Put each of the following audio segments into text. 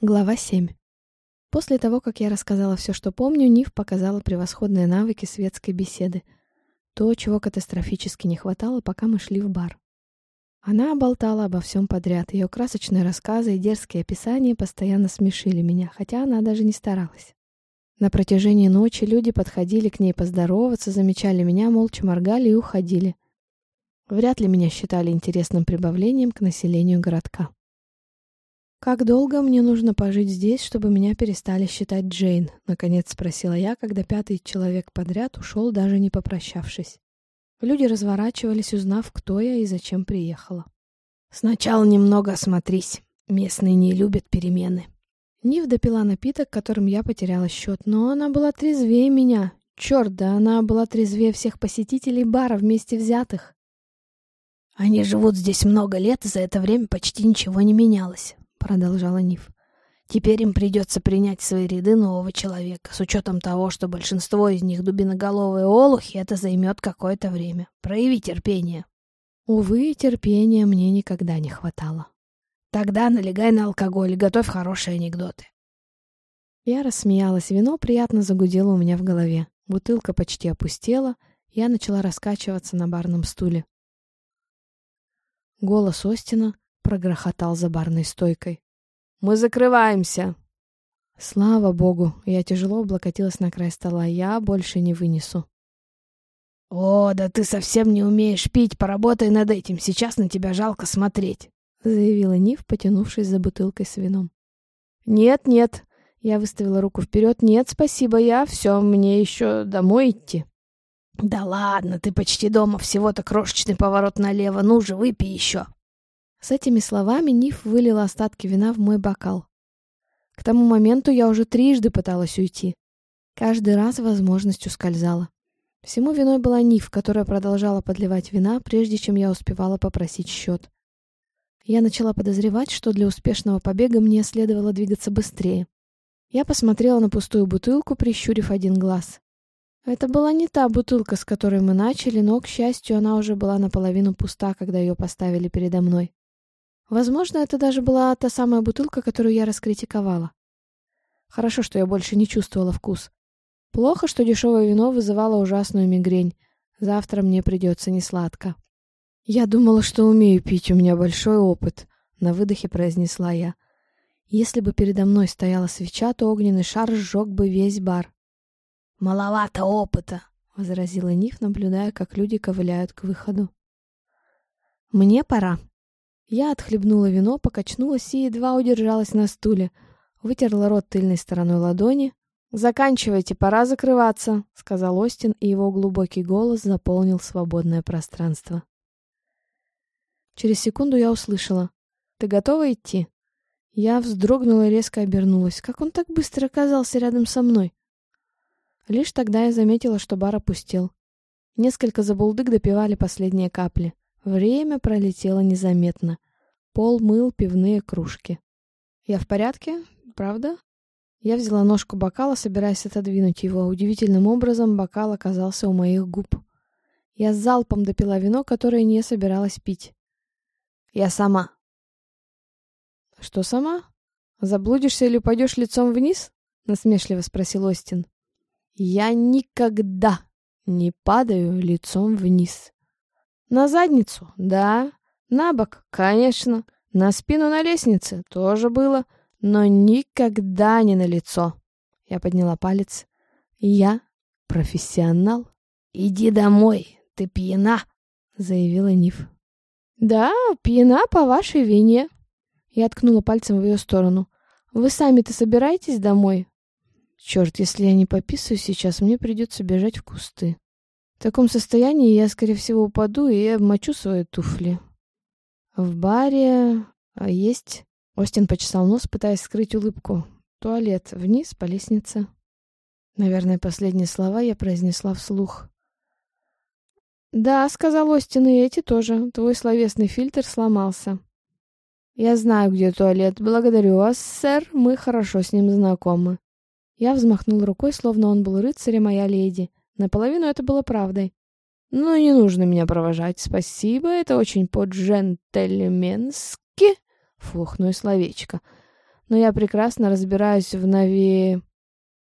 Глава 7. После того, как я рассказала все, что помню, Нив показала превосходные навыки светской беседы. То, чего катастрофически не хватало, пока мы шли в бар. Она болтала обо всем подряд. Ее красочные рассказы и дерзкие описания постоянно смешили меня, хотя она даже не старалась. На протяжении ночи люди подходили к ней поздороваться, замечали меня, молча моргали и уходили. Вряд ли меня считали интересным прибавлением к населению городка. «Как долго мне нужно пожить здесь, чтобы меня перестали считать Джейн?» — наконец спросила я, когда пятый человек подряд ушел, даже не попрощавшись. Люди разворачивались, узнав, кто я и зачем приехала. «Сначала немного осмотрись. Местные не любят перемены». Нив допила напиток, которым я потеряла счет, но она была трезвее меня. Черт, да она была трезвее всех посетителей бара вместе взятых. «Они живут здесь много лет, и за это время почти ничего не менялось продолжала Ниф. Теперь им придется принять в свои ряды нового человека. С учетом того, что большинство из них дубиноголовые олухи, это займет какое-то время. Прояви терпение. Увы, терпения мне никогда не хватало. Тогда налегай на алкоголь и готовь хорошие анекдоты. Я рассмеялась, вино приятно загудело у меня в голове. Бутылка почти опустела, я начала раскачиваться на барном стуле. Голос Остина прогрохотал за барной стойкой. «Мы закрываемся!» Слава богу, я тяжело облокотилась на край стола. Я больше не вынесу. «О, да ты совсем не умеешь пить, поработай над этим, сейчас на тебя жалко смотреть», заявила Нив, потянувшись за бутылкой с вином. «Нет, нет», я выставила руку вперед. «Нет, спасибо, я все, мне еще домой идти». «Да ладно, ты почти дома, всего-то крошечный поворот налево, ну же, выпей еще». С этими словами Ниф вылила остатки вина в мой бокал. К тому моменту я уже трижды пыталась уйти. Каждый раз возможность ускользала. Всему виной была Ниф, которая продолжала подливать вина, прежде чем я успевала попросить счет. Я начала подозревать, что для успешного побега мне следовало двигаться быстрее. Я посмотрела на пустую бутылку, прищурив один глаз. Это была не та бутылка, с которой мы начали, но, к счастью, она уже была наполовину пуста, когда ее поставили передо мной. Возможно, это даже была та самая бутылка, которую я раскритиковала. Хорошо, что я больше не чувствовала вкус. Плохо, что дешевое вино вызывало ужасную мигрень. Завтра мне придется несладко. Я думала, что умею пить, у меня большой опыт, на выдохе произнесла я. Если бы передо мной стояла свеча, то огненный шар сжег бы весь бар. Маловато опыта, возразила Ниф, наблюдая, как люди ковыляют к выходу. Мне пора, я отхлебнула вино, покачнулась и едва удержалась на стуле. Вытерла рот тыльной стороной ладони. «Заканчивайте, пора закрываться», — сказал Остин, и его глубокий голос заполнил свободное пространство. Через секунду я услышала. «Ты готова идти?» Я вздрогнула и резко обернулась. Как он так быстро оказался рядом со мной? Лишь тогда я заметила, что бар опустел. Несколько забулдык допивали последние капли. Время пролетело незаметно. Пол мыл пивные кружки. «Я в порядке? Правда?» Я взяла ножку бокала, собираясь отодвинуть его. Удивительным образом бокал оказался у моих губ. Я с залпом допила вино, которое не собиралась пить. «Я сама». «Что сама? Заблудишься или упадешь лицом вниз?» — насмешливо спросил Остин. «Я никогда не падаю лицом вниз». На задницу? Да. На бок? Конечно. На спину на лестнице? Тоже было. Но никогда не на лицо. Я подняла палец. Я профессионал. Иди домой, ты пьяна, заявила Ниф. Да, пьяна по вашей вине. Я ткнула пальцем в ее сторону. Вы сами-то собираетесь домой? Черт, если я не пописаю сейчас, мне придется бежать в кусты. В таком состоянии я, скорее всего, упаду и обмочу свои туфли. В баре а, есть... Остин почесал нос, пытаясь скрыть улыбку. Туалет. Вниз по лестнице. Наверное, последние слова я произнесла вслух. «Да», — сказал Остин, — «и эти тоже. Твой словесный фильтр сломался». «Я знаю, где туалет. Благодарю вас, сэр. Мы хорошо с ним знакомы». Я взмахнул рукой, словно он был рыцарем, а я леди. Наполовину это было правдой. «Ну, не нужно меня провожать, спасибо, это очень по-джентльменски». Фух, ну словечко. но я прекрасно разбираюсь в нове...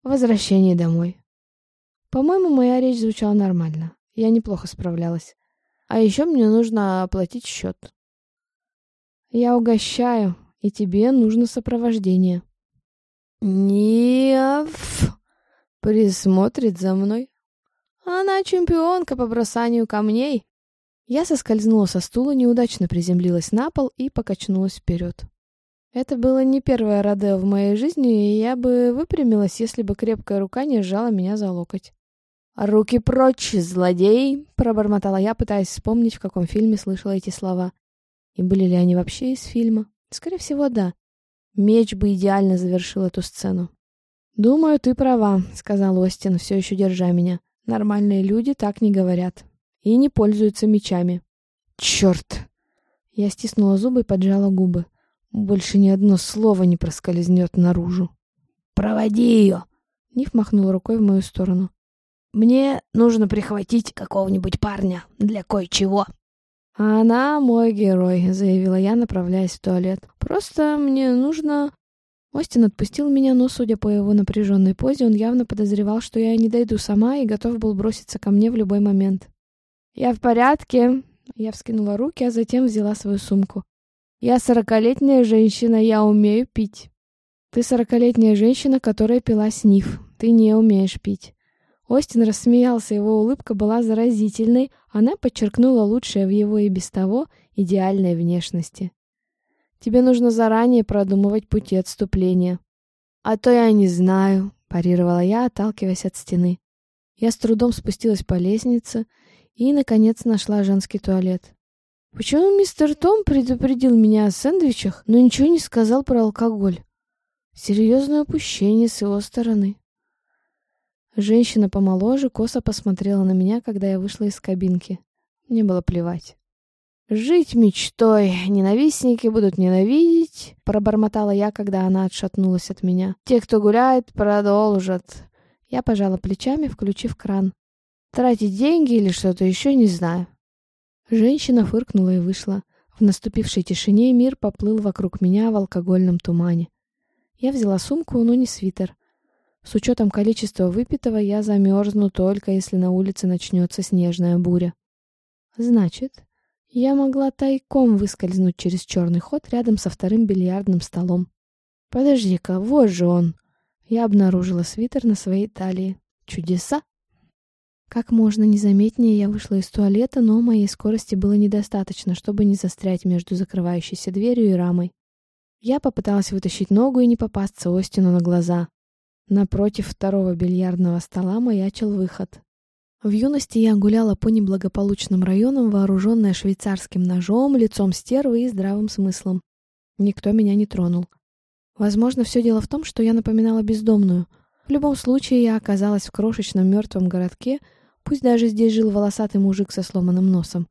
возвращении домой. По-моему, моя речь звучала нормально. Я неплохо справлялась. А еще мне нужно оплатить счет. Я угощаю, и тебе нужно сопровождение. Нев присмотрит за мной. Она чемпионка по бросанию камней. Я соскользнула со стула, неудачно приземлилась на пол и покачнулась вперед. Это было не первое Родео в моей жизни, и я бы выпрямилась, если бы крепкая рука не сжала меня за локоть. «Руки прочь, злодей!» — пробормотала я, пытаясь вспомнить, в каком фильме слышала эти слова. И были ли они вообще из фильма? Скорее всего, да. Меч бы идеально завершил эту сцену. «Думаю, ты права», — сказал Остин, все еще держа меня. «Нормальные люди так не говорят. И не пользуются мечами». «Черт!» Я стиснула зубы и поджала губы. Больше ни одно слово не проскользнет наружу. «Проводи ее!» Ниф махнул рукой в мою сторону. «Мне нужно прихватить какого-нибудь парня для кое-чего». «А она мой герой», — заявила я, направляясь в туалет. «Просто мне нужно...» Остин отпустил меня, но, судя по его напряженной позе, он явно подозревал, что я не дойду сама и готов был броситься ко мне в любой момент. «Я в порядке», — я вскинула руки, а затем взяла свою сумку. «Я сорокалетняя женщина, я умею пить». «Ты сорокалетняя женщина, которая пила сниф. Ты не умеешь пить». Остин рассмеялся, его улыбка была заразительной, она подчеркнула лучшее в его и без того идеальной внешности. «Тебе нужно заранее продумывать пути отступления». «А то я не знаю», — парировала я, отталкиваясь от стены. Я с трудом спустилась по лестнице и, наконец, нашла женский туалет. Почему мистер Том предупредил меня о сэндвичах, но ничего не сказал про алкоголь? Серьезное упущение с его стороны. Женщина помоложе косо посмотрела на меня, когда я вышла из кабинки. Мне было плевать. «Жить мечтой, ненавистники будут ненавидеть», — пробормотала я, когда она отшатнулась от меня. «Те, кто гуляет, продолжат». Я пожала плечами, включив кран. «Тратить деньги или что-то еще, не знаю». Женщина фыркнула и вышла. В наступившей тишине мир поплыл вокруг меня в алкогольном тумане. Я взяла сумку, но не свитер. С учетом количества выпитого я замерзну только, если на улице начнется снежная буря. Значит, я могла тайком выскользнуть через черный ход рядом со вторым бильярдным столом. Подожди-ка, вот же он. Я обнаружила свитер на своей талии. Чудеса! Как можно незаметнее я вышла из туалета, но моей скорости было недостаточно, чтобы не застрять между закрывающейся дверью и рамой. Я попыталась вытащить ногу и не попасться Остину на глаза. Напротив второго бильярдного стола маячил выход. В юности я гуляла по неблагополучным районам, вооруженная швейцарским ножом, лицом стервы и здравым смыслом. Никто меня не тронул. Возможно, все дело в том, что я напоминала бездомную. В любом случае, я оказалась в крошечном мертвом городке, Пусть даже здесь жил волосатый мужик со сломанным носом.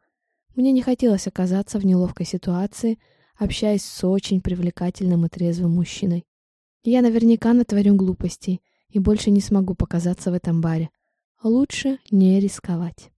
Мне не хотелось оказаться в неловкой ситуации, общаясь с очень привлекательным и трезвым мужчиной. Я наверняка натворю глупостей и больше не смогу показаться в этом баре. Лучше не рисковать.